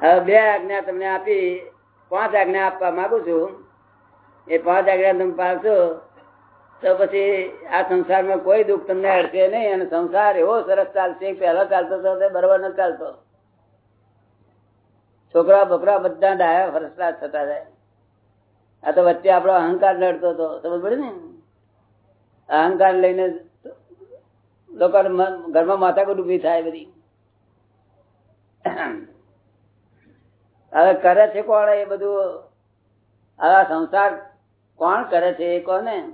બે આજ્ઞા તમને આપી, પાંચ આજ્ઞા આપવા માંગુ છું. એ પાંચ આજ્ઞા તમે પાડશો તો પછી આ સંસારમાં કોઈ દુઃખ તમને અડશે નહીં અને સંસાર એવો સરસ ચાલશે, પહેલો ચાલતો હતો તે બરોબર ન ચાલતો. છોકરા બકરા બધા ડાયા ફરસલા થતા જાય. આ તો વચ્ચે આપણો અહંકાર લડતો હતો, સમજ પડે ને? અહંકાર લઈને લોકો ઘરમાં માથાકૂટ ઊભી થાય બધી. હવે કરે છે કોણ એ બધું? આ સંસાર કોણ કરે છે એ કોને?